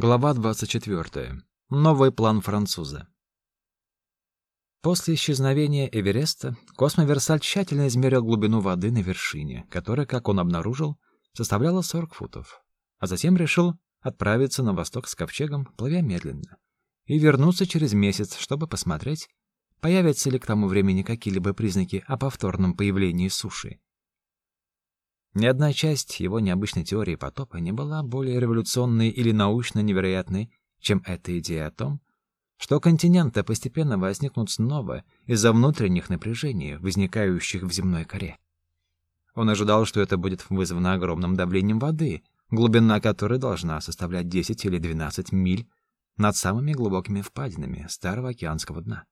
Глава 24. Новый план француза. После исчезновения Эвереста Космоверсаль тщательно измерил глубину воды на вершине, которая, как он обнаружил, составляла 40 футов, а затем решил отправиться на восток с ковчегом, плывя медленно, и вернуться через месяц, чтобы посмотреть, появятся ли к тому времени какие-либо признаки о повторном появлении суши. Ни одна часть его необычной теории потопа не была более революционной или научно невероятной, чем эта идея о том, что континенты постепенно возникнут снова из-за внутренних напряжений, возникающих в земной коре. Он ожидал, что это будет вызвано огромным давлением воды, глубина которой должна составлять 10 или 12 миль над самыми глубокими впадинами старого океанского дна.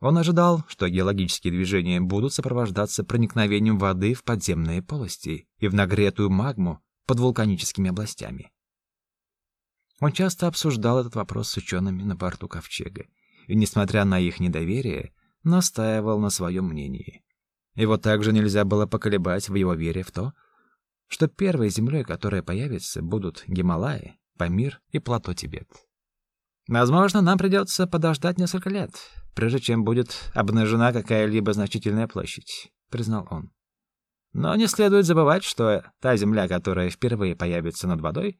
Он ожидал, что геологические движения будут сопровождаться проникновением воды в подземные полости и в нагретую магму под вулканическими областями. Он часто обсуждал этот вопрос с учеными на борту Ковчега, и, несмотря на их недоверие, настаивал на своем мнении. Его также нельзя было поколебать в его вере в то, что первой землей, которая появится, будут Гималаи, Памир и плато Тибет. Возможно, нам придется подождать несколько лет, прежде чем будет обнажена какая-либо значительная площадь, признал он. Но не следует забывать, что та земля, которая впервые появится над водой,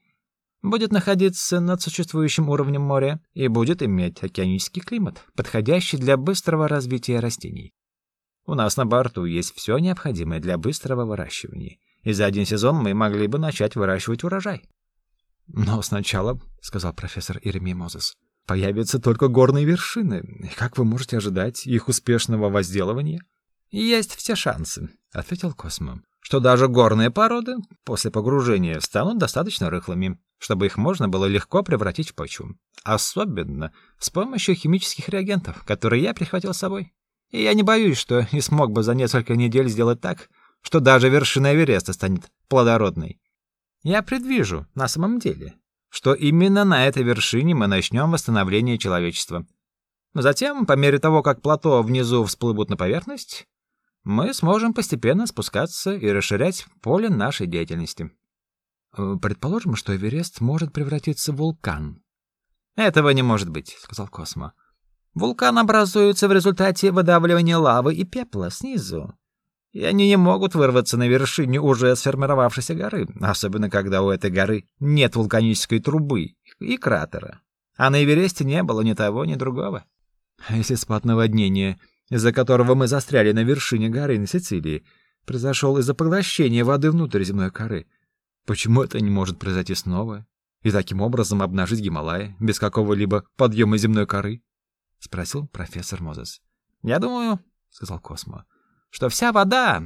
будет находиться над существующим уровнем моря и будет иметь океанический климат, подходящий для быстрого развития растений. У нас на борту есть все необходимое для быстрого выращивания, и за один сезон мы могли бы начать выращивать урожай. Но сначала, сказал профессор Иеремий Мозес, Появятся только горные вершины. Как вы можете ожидать их успешного возделывания? Есть все шансы, ответил Космо. Что даже горные породы после погружения станут достаточно рыхлыми, чтобы их можно было легко превратить в почву. Особенно с помощью химических реагентов, которые я прихватил с собой. И я не боюсь, что не смог бы за несколько недель сделать так, что даже вершина Эвереста станет плодородной. Я предвижу, на самом деле, что именно на этой вершине мы начнем восстановление человечества. Но затем, по мере того, как плато внизу всплывут на поверхность, мы сможем постепенно спускаться и расширять поле нашей деятельности. Э, предположим, что Эверест может превратиться в вулкан. Этого не может быть, сказал Космо. Вулкан образуется в результате выдавливания лавы и пепла снизу и они не могут вырваться на вершине уже сформировавшейся горы, особенно когда у этой горы нет вулканической трубы и кратера. А на Эвересте не было ни того, ни другого. А если спад наводнения, из-за которого мы застряли на вершине горы на Сицилии, произошел из-за поглощения воды внутрь земной коры, почему это не может произойти снова и таким образом обнажить Гималаи без какого-либо подъема земной коры? — спросил профессор Мозес. — Я думаю, — сказал Космо, — что вся вода,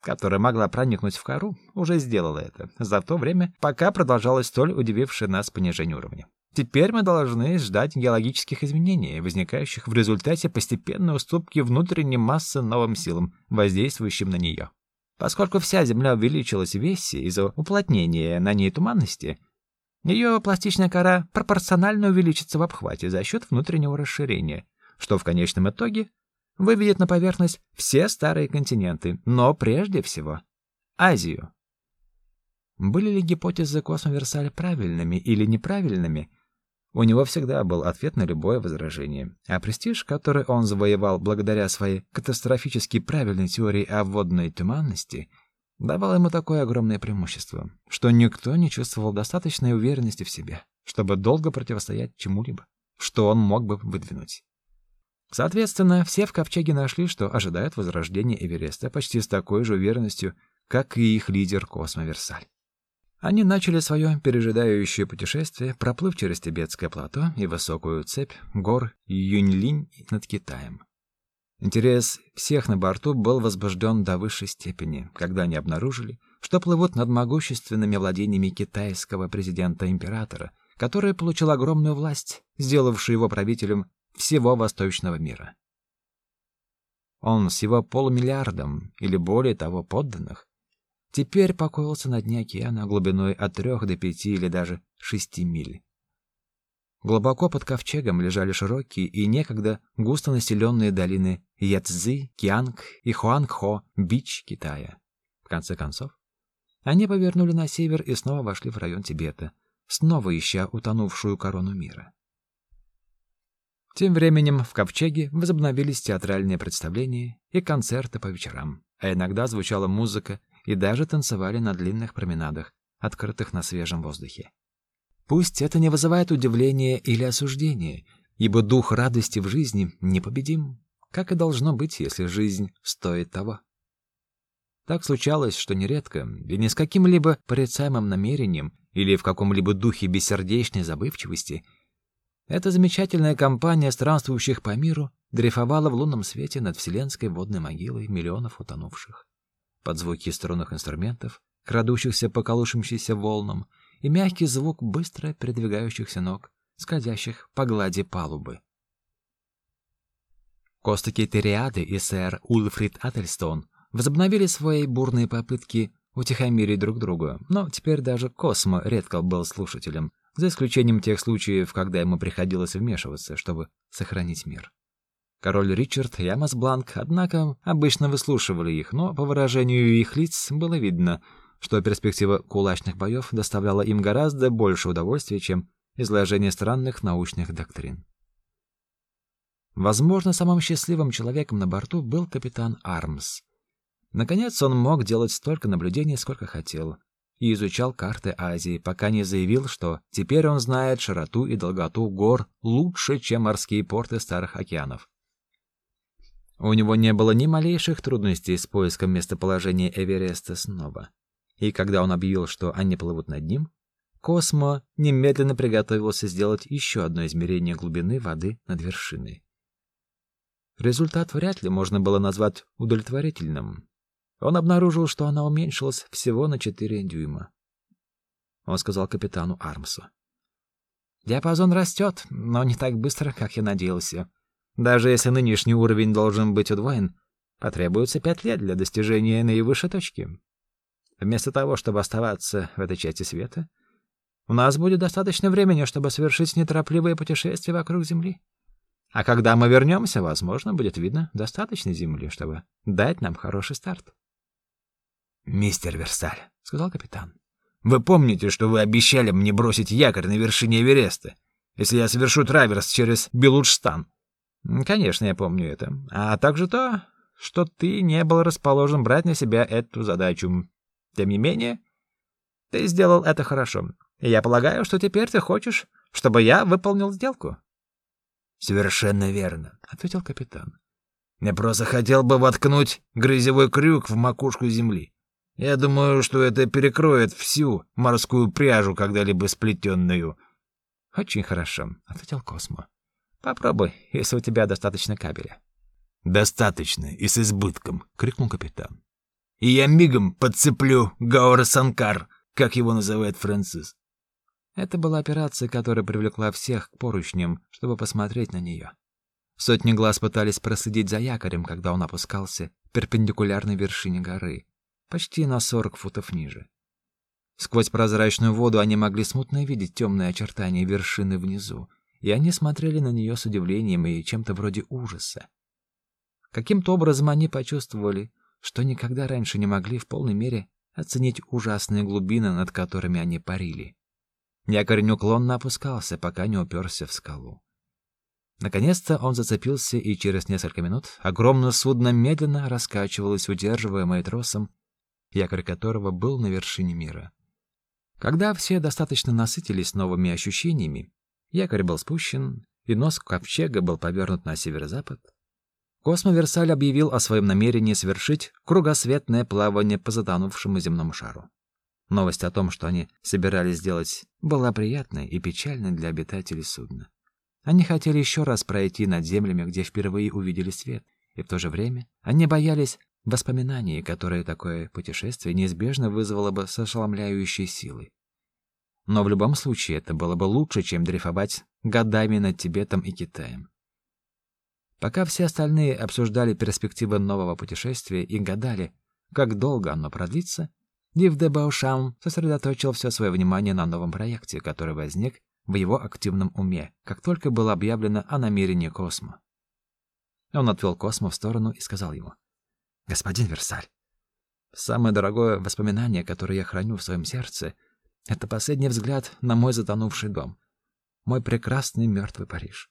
которая могла проникнуть в кору, уже сделала это за то время, пока продолжалось столь удивившее нас понижение уровня. Теперь мы должны ждать геологических изменений, возникающих в результате постепенной уступки внутренней массы новым силам, воздействующим на нее. Поскольку вся Земля увеличилась в весе из-за уплотнения на ней туманности, ее пластичная кора пропорционально увеличится в обхвате за счет внутреннего расширения, что в конечном итоге выведет на поверхность все старые континенты, но прежде всего Азию. Были ли гипотезы Космоверсаля правильными или неправильными? У него всегда был ответ на любое возражение. А престиж, который он завоевал благодаря своей катастрофически правильной теории о водной туманности, давал ему такое огромное преимущество, что никто не чувствовал достаточной уверенности в себе, чтобы долго противостоять чему-либо, что он мог бы выдвинуть. Соответственно, все в ковчеге нашли, что ожидают возрождения Эвереста почти с такой же уверенностью, как и их лидер Космоверсаль. Они начали свое пережидающее путешествие, проплыв через Тибетское плато и высокую цепь гор Юньлинь над Китаем. Интерес всех на борту был возбужден до высшей степени, когда они обнаружили, что плывут над могущественными владениями китайского президента-императора, который получил огромную власть, сделавшую его правителем всего восточного мира. Он с его полумиллиардом или более того подданных теперь покоился на дне океана глубиной от трех до пяти или даже шести миль. Глубоко под ковчегом лежали широкие и некогда густонаселенные долины Яцзы, Кианг и Хуанхо, бич Китая. В конце концов, они повернули на север и снова вошли в район Тибета, снова ища утонувшую корону мира. Тем временем в Ковчеге возобновились театральные представления и концерты по вечерам, а иногда звучала музыка и даже танцевали на длинных променадах, открытых на свежем воздухе. Пусть это не вызывает удивления или осуждения, ибо дух радости в жизни непобедим, как и должно быть, если жизнь стоит того. Так случалось, что нередко, и не с каким-либо порицаемым намерением или в каком-либо духе бессердечной забывчивости, эта замечательная компания странствующих по миру дрейфовала в лунном свете над вселенской водной могилой миллионов утонувших. Под звуки струнных инструментов, крадущихся по колышущимся волнам, и мягкий звук быстро передвигающихся ног, скользящих по глади палубы. Костаки Териады и сэр Ульфрид Ательстон возобновили свои бурные попытки утихомирить друг друга, но теперь даже Космо редко был слушателем, за исключением тех случаев, когда ему приходилось вмешиваться, чтобы сохранить мир. Король Ричард и Амос Бланк, однако, обычно выслушивали их, но по выражению их лиц было видно, что перспектива кулачных боев доставляла им гораздо больше удовольствия, чем изложение странных научных доктрин. Возможно, самым счастливым человеком на борту был капитан Армс. Наконец он мог делать столько наблюдений, сколько хотел, и изучал карты Азии, пока не заявил, что теперь он знает широту и долготу гор лучше, чем морские порты старых океанов. У него не было ни малейших трудностей с поиском местоположения Эвереста снова. И когда он объявил, что они плывут над ним, Космо немедленно приготовился сделать еще одно измерение глубины воды над вершиной. Результат вряд ли можно было назвать удовлетворительным. Он обнаружил, что она уменьшилась всего на 4 дюйма. Он сказал капитану Армсу. «Диапазон растет, но не так быстро, как я надеялся. Даже если нынешний уровень должен быть удвоен, потребуется пять лет для достижения наивысшей точки. Вместо того, чтобы оставаться в этой части света, у нас будет достаточно времени, чтобы совершить неторопливое путешествие вокруг Земли. А когда мы вернемся, возможно, будет видно достаточно Земли, чтобы дать нам хороший старт. «Мистер Версаль», — сказал капитан, — «вы помните, что вы обещали мне бросить якорь на вершине Эвереста, если я совершу траверс через Белуджстан?» «Конечно, я помню это. А также то, что ты не был расположен брать на себя эту задачу. Тем не менее, ты сделал это хорошо. И я полагаю, что теперь ты хочешь, чтобы я выполнил сделку». «Совершенно верно», — ответил капитан. «Я просто хотел бы воткнуть грызевой крюк в макушку земли. Я думаю, что это перекроет всю морскую пряжу, когда-либо сплетенную. Очень хорошо, ответил Космо. Попробуй, если у тебя достаточно кабеля. Достаточно и с избытком, крикнул капитан. И я мигом подцеплю Гаура Санкар, как его называет Фрэнсис. Это была операция, которая привлекла всех к поручням, чтобы посмотреть на нее. Сотни глаз пытались проследить за якорем, когда он опускался перпендикулярно вершине горы, почти на 40 футов ниже. Сквозь прозрачную воду они могли смутно видеть темные очертания вершины внизу, и они смотрели на нее с удивлением и чем-то вроде ужаса. Каким-то образом они почувствовали, что никогда раньше не могли в полной мере оценить ужасные глубины, над которыми они парили. Якорь неуклонно опускался, пока не уперся в скалу. Наконец-то он зацепился, и через несколько минут огромное судно медленно раскачивалось, удерживаемое тросом, якорь которого был на вершине мира. Когда все достаточно насытились новыми ощущениями, якорь был спущен, и нос ковчега был повернут на северо-запад, Космо Версаль объявил о своем намерении совершить кругосветное плавание по затонувшему земному шару. Новость о том, что они собирались сделать, была приятной и печальной для обитателей судна. Они хотели еще раз пройти над землями, где впервые увидели свет, и в то же время они боялись воспоминаний, которые такое путешествие неизбежно вызвало бы с ошеломляющей силой. Но в любом случае это было бы лучше, чем дрейфовать годами над Тибетом и Китаем. Пока все остальные обсуждали перспективы нового путешествия и гадали, как долго оно продлится, Див де Баушам сосредоточил все свое внимание на новом проекте, который возник в его активном уме, как только было объявлено о намерении Космо. Он отвел Космо в сторону и сказал ему — Господин Версаль, самое дорогое воспоминание, которое я храню в своем сердце, Это последний взгляд на мой затонувший дом. Мой прекрасный мертвый Париж.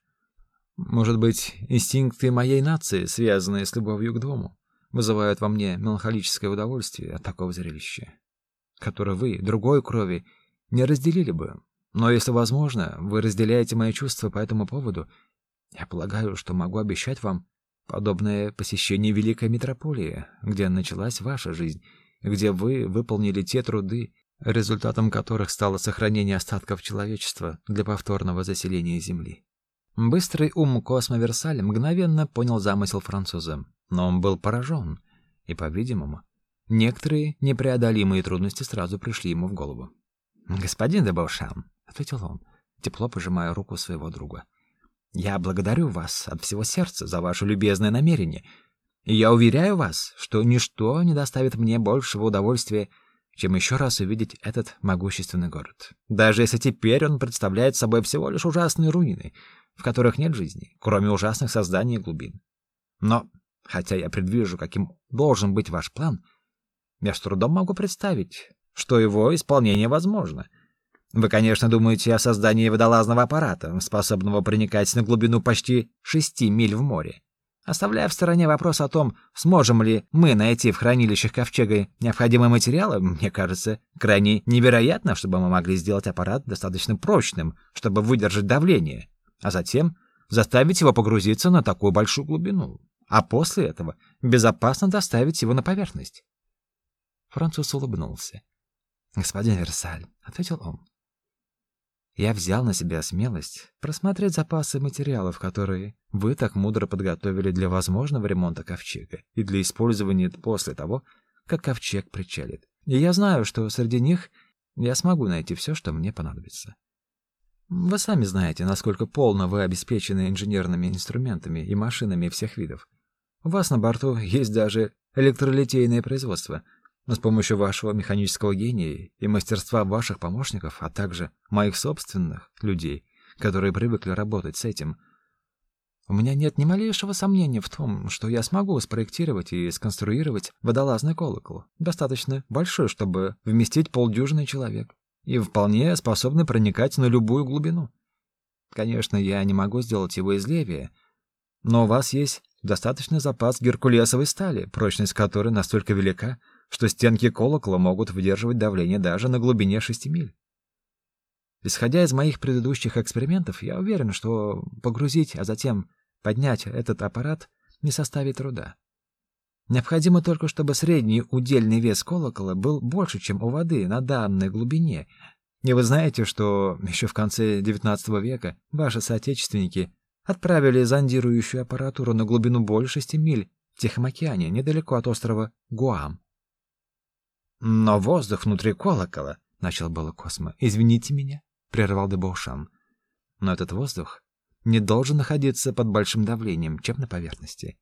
Может быть, инстинкты моей нации, связанные с любовью к дому, вызывают во мне меланхолическое удовольствие от такого зрелища, которое вы, другой крови, не разделили бы. Но если возможно, вы разделяете мои чувства по этому поводу, я полагаю, что могу обещать вам подобное посещение великой метрополии, где началась ваша жизнь, где вы выполнили те труды, результатом которых стало сохранение остатков человечества для повторного заселения Земли. Быстрый ум Космо Версаль мгновенно понял замысел француза, но он был поражен, и, по-видимому, некоторые непреодолимые трудности сразу пришли ему в голову. «Господин де Баушан», — ответил он, тепло пожимая руку своего друга, — «я благодарю вас от всего сердца за ваше любезное намерение, и я уверяю вас, что ничто не доставит мне большего удовольствия, чем еще раз увидеть этот могущественный город. Даже если теперь он представляет собой всего лишь ужасные руины, в которых нет жизни, кроме ужасных созданий и глубин. Но, хотя я предвижу, каким должен быть ваш план, я с трудом могу представить, что его исполнение возможно. Вы, конечно, думаете о создании водолазного аппарата, способного проникать на глубину почти шести миль в море. Оставляя в стороне вопрос о том, сможем ли мы найти в хранилищах ковчега необходимые материалы, мне кажется, крайне невероятно, чтобы мы могли сделать аппарат достаточно прочным, чтобы выдержать давление, а затем заставить его погрузиться на такую большую глубину, а после этого безопасно доставить его на поверхность. Француз улыбнулся. «Господин Версаль», — ответил он, — «я взял на себя смелость просмотреть запасы материалов, которые вы так мудро подготовили для возможного ремонта ковчега и для использования после того, как ковчег причалит. И я знаю, что среди них я смогу найти все, что мне понадобится. Вы сами знаете, насколько полно вы обеспечены инженерными инструментами и машинами всех видов. У вас на борту есть даже электролитейное производство — но с помощью вашего механического гения и мастерства ваших помощников, а также моих собственных людей, которые привыкли работать с этим, у меня нет ни малейшего сомнения в том, что я смогу спроектировать и сконструировать водолазный колокол, достаточно большой, чтобы вместить полдюжины человек, и вполне способный проникать на любую глубину. Конечно, я не могу сделать его из левия, но у вас есть достаточный запас геркулесовой стали, прочность которой настолько велика, что стенки колокола могут выдерживать давление даже на глубине шести миль. Исходя из моих предыдущих экспериментов, я уверен, что погрузить, а затем поднять этот аппарат не составит труда. Необходимо только, чтобы средний удельный вес колокола был больше, чем у воды на данной глубине. И вы знаете, что еще в конце XIX века ваши соотечественники отправили зондирующую аппаратуру на глубину больше шести миль в Тихом океане, недалеко от острова Гуам. Но воздух внутри колокола, начал было Космо. Извините меня, прервал Дебошан. Но этот воздух не должен находиться под большим давлением, чем на поверхности.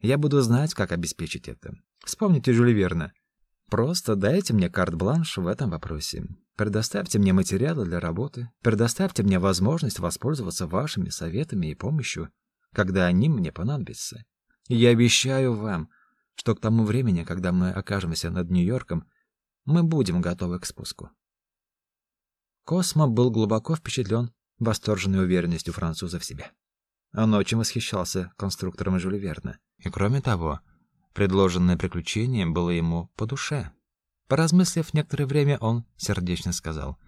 Я буду знать, как обеспечить это. Вспомните Жюля Верна. Просто дайте мне карт-бланш в этом вопросе. Предоставьте мне материалы для работы, предоставьте мне возможность воспользоваться вашими советами и помощью, когда они мне понадобятся. Я обещаю вам, что к тому времени, когда мы окажемся над Нью-Йорком, мы будем готовы к спуску. Космо был глубоко впечатлен восторженной уверенностью француза в себе. Он очень восхищался конструктором Жюля Верна. И кроме того, предложенное приключение было ему по душе. Поразмыслив некоторое время, он сердечно сказал: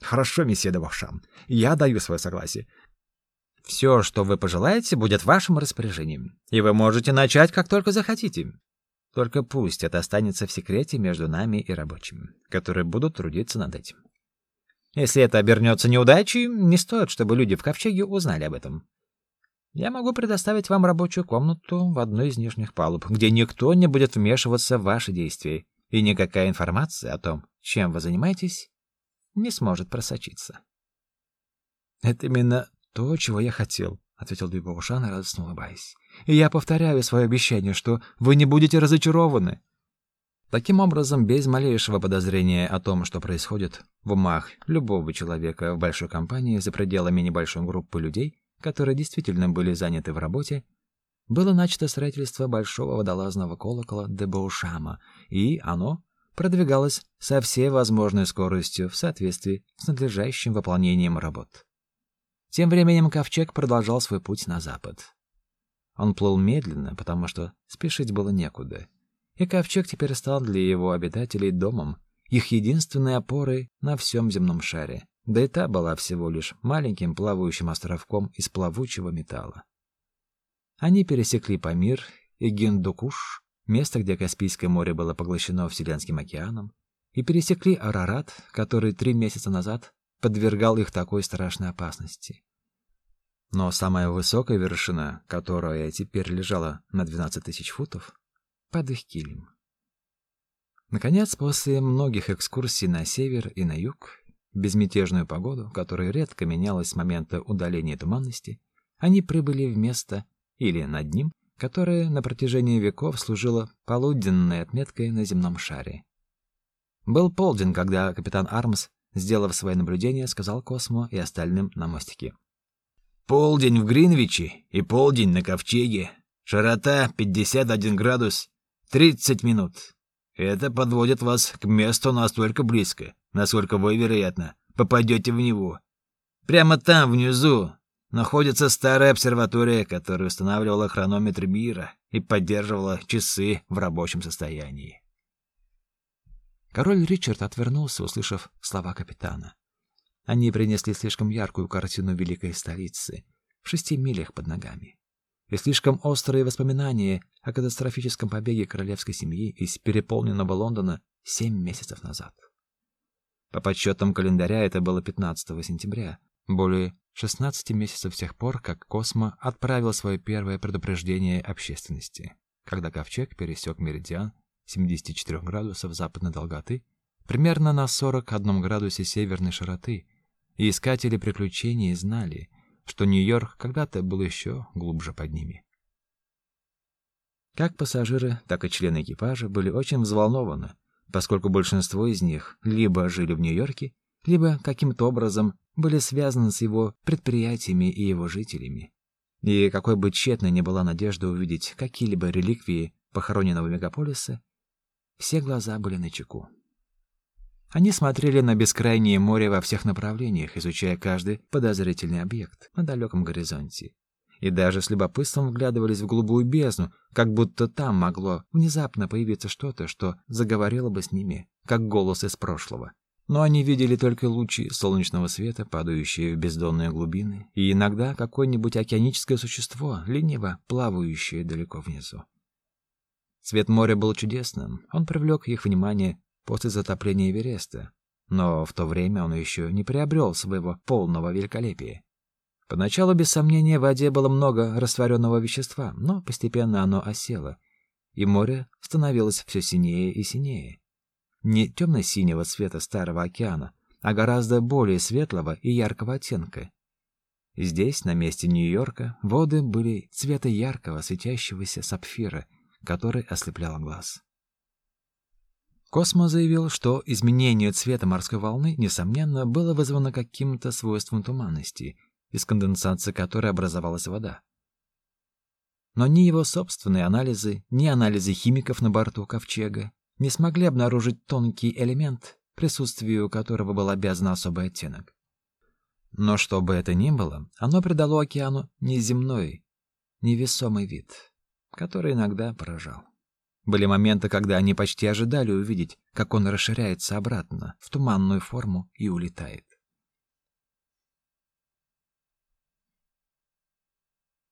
"Хорошо, месье де Вошам, я даю свое согласие. Все, что вы пожелаете, будет в вашем распоряжении, и вы можете начать, как только захотите. Только пусть это останется в секрете между нами и рабочими, которые будут трудиться над этим. Если это обернется неудачей, не стоит, чтобы люди в ковчеге узнали об этом. Я могу предоставить вам рабочую комнату в одной из нижних палуб, где никто не будет вмешиваться в ваши действия, и никакая информация о том, чем вы занимаетесь, не сможет просочиться. Это именно то, чего я хотел, ответил Дюбоушан, радостно улыбаясь. И я повторяю свое обещание, что вы не будете разочарованы. Таким образом, без малейшего подозрения о том, что происходит в умах любого человека в большой компании за пределами небольшой группы людей, которые действительно были заняты в работе, было начато строительство большого водолазного колокола де Боушама, и оно продвигалась со всей возможной скоростью в соответствии с надлежащим выполнением работ. Тем временем ковчег продолжал свой путь на запад. Он плыл медленно, потому что спешить было некуда. И ковчег теперь стал для его обитателей домом, их единственной опорой на всем земном шаре. Да и та была всего лишь маленьким плавающим островком из плавучего металла. Они пересекли Памир и Гиндукуш, место, где Каспийское море было поглощено Вселенским океаном, и пересекли Арарат, который три месяца назад подвергал их такой страшной опасности. Но самая высокая вершина, которая теперь лежала на 12 тысяч футов, под их килем. Наконец, после многих экскурсий на север и на юг, безмятежную погоду, которая редко менялась с момента удаления туманности, они прибыли в место или над ним, которое на протяжении веков служило полуденной отметкой на земном шаре. Был полдень, когда капитан Армс, сделав свои наблюдения, сказал Космо и остальным на мостике. «Полдень в Гринвиче и полдень на Ковчеге. Широта 51 градус 30 минут. Это подводит вас к месту настолько близко, насколько вы, вероятно, попадете в него. Прямо там, внизу, находится старая обсерватория, которая устанавливала хронометр мира и поддерживала часы в рабочем состоянии. Король Ричард отвернулся, услышав слова капитана. Они принесли слишком яркую картину великой столицы в шести милях под ногами. И слишком острые воспоминания о катастрофическом побеге королевской семьи из переполненного Лондона семь месяцев назад. По подсчетам календаря это было 15 сентября, более 16 месяцев с тех пор, как Космо отправил свое первое предупреждение общественности, когда ковчег пересек меридиан 74 градусов западной долготы примерно на 41 градусе северной широты, и искатели приключений знали, что Нью-Йорк когда-то был еще глубже под ними. Как пассажиры, так и члены экипажа были очень взволнованы, поскольку большинство из них либо жили в Нью-Йорке, либо каким-то образом были связаны с его предприятиями и его жителями. И какой бы тщетной ни была надежда увидеть какие-либо реликвии похороненного мегаполиса, все глаза были на чеку. Они смотрели на бескрайнее море во всех направлениях, изучая каждый подозрительный объект на далеком горизонте. И даже с любопытством вглядывались в голубую бездну, как будто там могло внезапно появиться что-то, что заговорило бы с ними, как голос из прошлого но они видели только лучи солнечного света, падающие в бездонные глубины, и иногда какое-нибудь океаническое существо, лениво плавающее далеко внизу. Цвет моря был чудесным, он привлек их внимание после затопления Эвереста, но в то время он еще не приобрел своего полного великолепия. Поначалу, без сомнения, в воде было много растворенного вещества, но постепенно оно осело, и море становилось все синее и синее не темно-синего цвета старого океана, а гораздо более светлого и яркого оттенка. Здесь, на месте Нью-Йорка, воды были цвета яркого светящегося сапфира, который ослеплял глаз. Космо заявил, что изменение цвета морской волны, несомненно, было вызвано каким-то свойством туманности, из конденсации которой образовалась вода. Но ни его собственные анализы, ни анализы химиков на борту ковчега не смогли обнаружить тонкий элемент, присутствию которого был обязан особый оттенок. Но что бы это ни было, оно придало океану неземной, невесомый вид, который иногда поражал. Были моменты, когда они почти ожидали увидеть, как он расширяется обратно в туманную форму и улетает.